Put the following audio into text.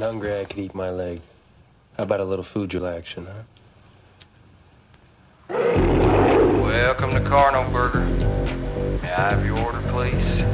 hungry, I could eat my leg. How about a little food action, huh? Welcome to Carno Burger. May I have your order, please?